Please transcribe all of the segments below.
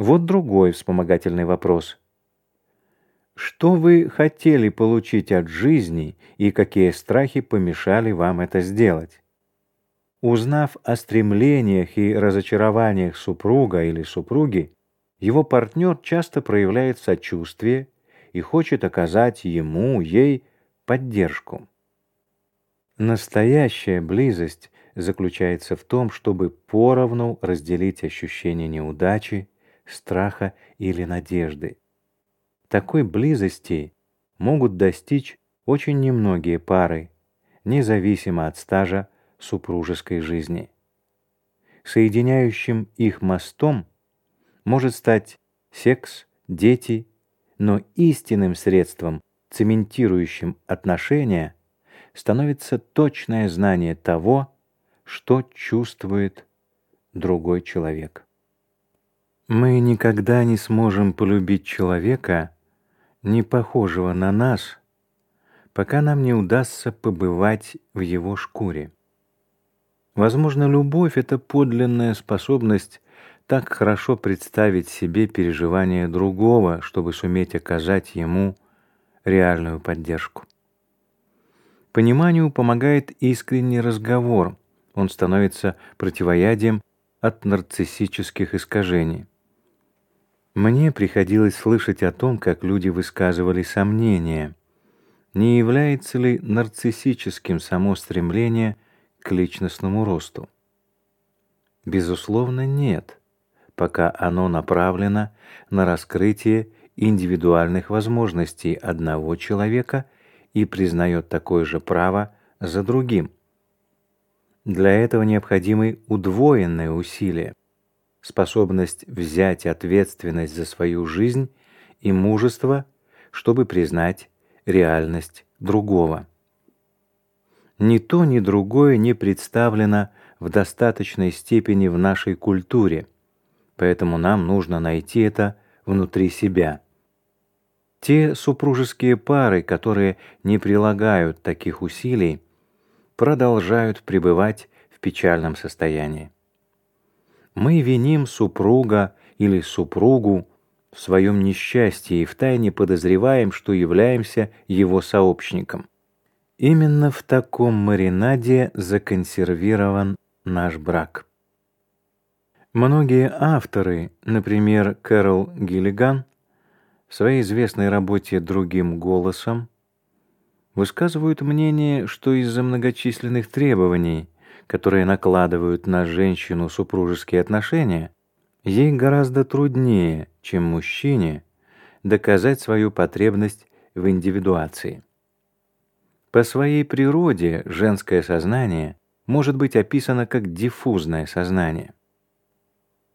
Вот другой вспомогательный вопрос. Что вы хотели получить от жизни и какие страхи помешали вам это сделать? Узнав о стремлениях и разочарованиях супруга или супруги, его партнер часто проявляет сочувствие и хочет оказать ему, ей поддержку. Настоящая близость заключается в том, чтобы поровну разделить ощущение неудачи, страха или надежды. Такой близости могут достичь очень немногие пары, независимо от стажа супружеской жизни. Соединяющим их мостом может стать секс, дети, но истинным средством, цементирующим отношения, становится точное знание того, что чувствует другой человек. Мы никогда не сможем полюбить человека, не похожего на нас, пока нам не удастся побывать в его шкуре. Возможно, любовь это подлинная способность так хорошо представить себе переживания другого, чтобы суметь оказать ему реальную поддержку. Пониманию помогает искренний разговор. Он становится противоядием от нарциссических искажений. Мне приходилось слышать о том, как люди высказывали сомнения, не является ли нарциссическим само стремление к личностному росту. Безусловно, нет пока оно направлено на раскрытие индивидуальных возможностей одного человека и признает такое же право за другим. Для этого необходимы удвоенные усилия, способность взять ответственность за свою жизнь и мужество, чтобы признать реальность другого. Ни то, ни другое не представлено в достаточной степени в нашей культуре – Поэтому нам нужно найти это внутри себя. Те супружеские пары, которые не прилагают таких усилий, продолжают пребывать в печальном состоянии. Мы виним супруга или супругу в своем несчастье и втайне подозреваем, что являемся его сообщником. Именно в таком маринаде законсервирован наш брак. Многие авторы, например, Кэрол Гиллиган, в своей известной работе Другим голосом высказывают мнение, что из-за многочисленных требований, которые накладывают на женщину супружеские отношения, ей гораздо труднее, чем мужчине, доказать свою потребность в индивидуации. По своей природе женское сознание может быть описано как диффузное сознание.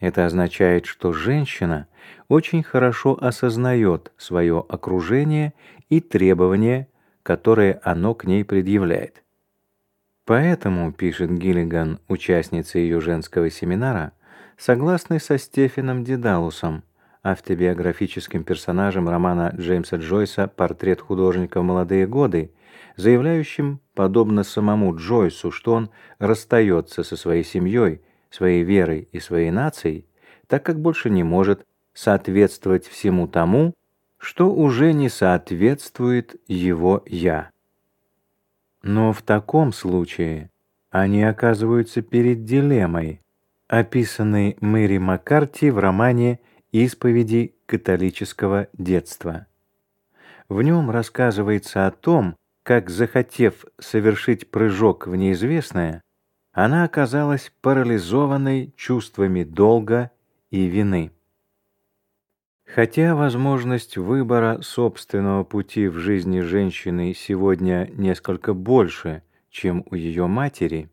Это означает, что женщина очень хорошо осознает свое окружение и требования, которые оно к ней предъявляет. Поэтому, пишет Гиллиган, участница ее женского семинара, согласны со Стефаном Дедалусом, автобиографическим персонажем романа Джеймса Джойса «Портрет художника в молодые годы», заявляющим, подобно самому Джойсу, что он расстается со своей семьей своей верой и своей нацией, так как больше не может соответствовать всему тому, что уже не соответствует его «я». Но в таком случае они оказываются перед дилеммой, описанной Мэри Маккарти в романе «Исповеди католического детства». В нем рассказывается о том, как, захотев совершить прыжок в неизвестное, она оказалась парализованной чувствами долга и вины. Хотя возможность выбора собственного пути в жизни женщины сегодня несколько больше, чем у ее матери,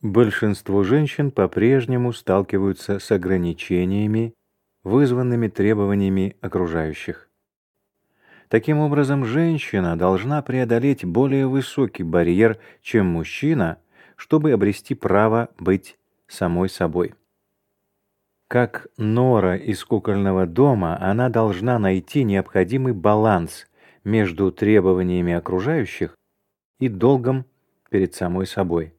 большинство женщин по-прежнему сталкиваются с ограничениями, вызванными требованиями окружающих. Таким образом, женщина должна преодолеть более высокий барьер, чем мужчина – чтобы обрести право быть самой собой. Как Нора из кукольного дома, она должна найти необходимый баланс между требованиями окружающих и долгом перед самой собой.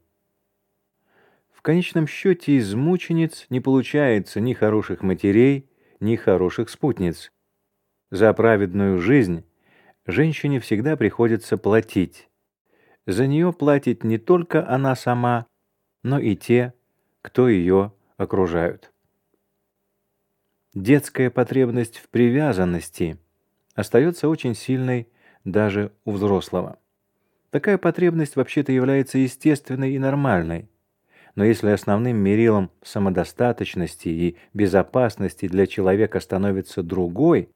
В конечном счете из мучениц не получается ни хороших матерей, ни хороших спутниц. За праведную жизнь женщине всегда приходится платить. За нее платит не только она сама, но и те, кто ее окружают. Детская потребность в привязанности остается очень сильной даже у взрослого. Такая потребность вообще-то является естественной и нормальной. Но если основным мерилом самодостаточности и безопасности для человека становится другой,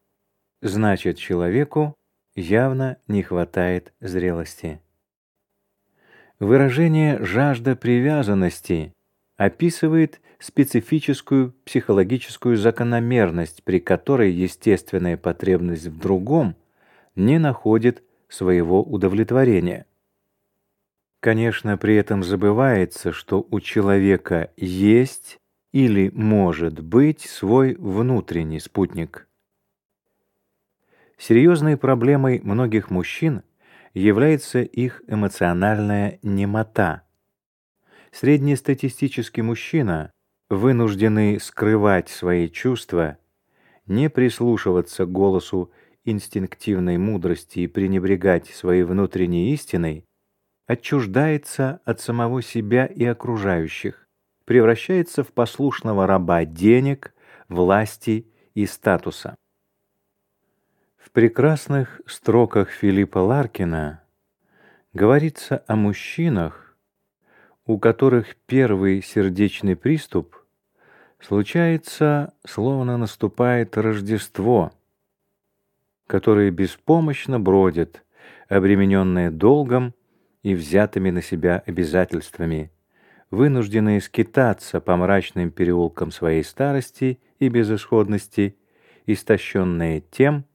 значит человеку явно не хватает зрелости. Выражение «жажда привязанности» описывает специфическую психологическую закономерность, при которой естественная потребность в другом не находит своего удовлетворения. Конечно, при этом забывается, что у человека есть или может быть свой внутренний спутник. Серьезной проблемой многих мужчин является их эмоциональная немота. Среднестатистический мужчина, вынужденный скрывать свои чувства, не прислушиваться к голосу инстинктивной мудрости и пренебрегать своей внутренней истиной, отчуждается от самого себя и окружающих, превращается в послушного раба денег, власти и статуса. В прекрасных строках Филиппа Ларкина говорится о мужчинах, у которых первый сердечный приступ случается, словно наступает Рождество, которые беспомощно бродят, обремененные долгом и взятыми на себя обязательствами, вынужденные скитаться по мрачным переулкам своей старости и безысходности, истощенные тем,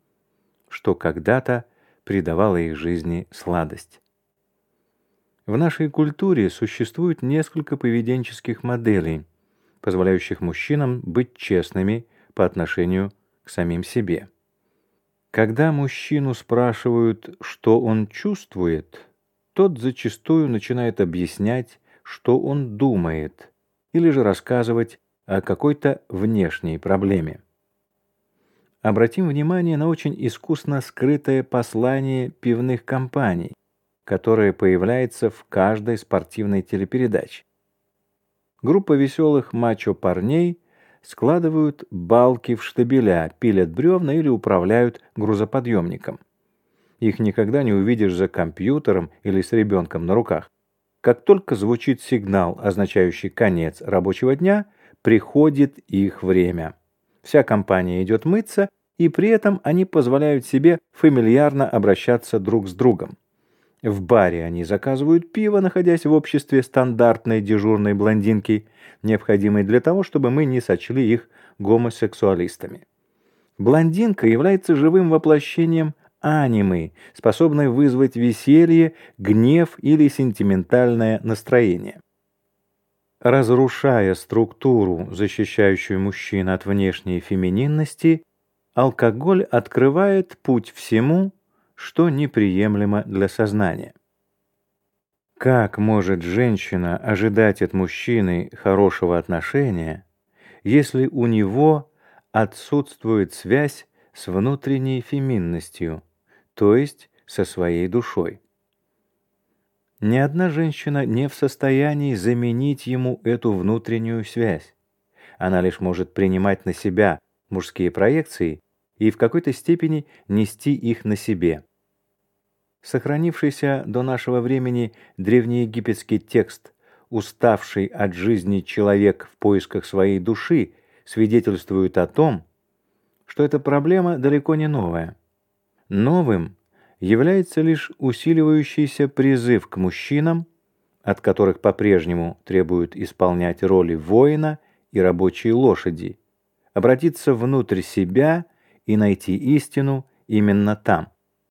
что когда-то придавало их жизни сладость. В нашей культуре существует несколько поведенческих моделей, позволяющих мужчинам быть честными по отношению к самим себе. Когда мужчину спрашивают, что он чувствует, тот зачастую начинает объяснять, что он думает, или же рассказывать о какой-то внешней проблеме обратим внимание на очень искусно скрытое послание пивных компаний, которое появляется в каждой спортивной телепередаче. Группа веселых мачо-парней складывают балки в штабеля, пилят бревна или управляют грузоподъемником. Их никогда не увидишь за компьютером или с ребенком на руках. Как только звучит сигнал, означающий конец рабочего дня, приходит их время. Вся компания идет мыться, и при этом они позволяют себе фамильярно обращаться друг с другом. В баре они заказывают пиво, находясь в обществе стандартной дежурной блондинки, необходимой для того, чтобы мы не сочли их гомосексуалистами. Блондинка является живым воплощением анимы, способной вызвать веселье, гнев или сентиментальное настроение. Разрушая структуру, защищающую мужчин от внешней фемининности, алкоголь открывает путь всему, что неприемлемо для сознания. Как может женщина ожидать от мужчины хорошего отношения, если у него отсутствует связь с внутренней феминностью, то есть со своей душой? Ни одна женщина не в состоянии заменить ему эту внутреннюю связь. Она лишь может принимать на себя мужские проекции и в какой-то степени нести их на себе. Сохранившийся до нашего времени древнеегипетский текст «Уставший от жизни человек в поисках своей души» свидетельствует о том, что эта проблема далеко не новая. Новым является лишь усиливающийся призыв к мужчинам, от которых по-прежнему требуют исполнять роли воина и рабочей лошади, обратиться внутрь себя и найти истину именно там.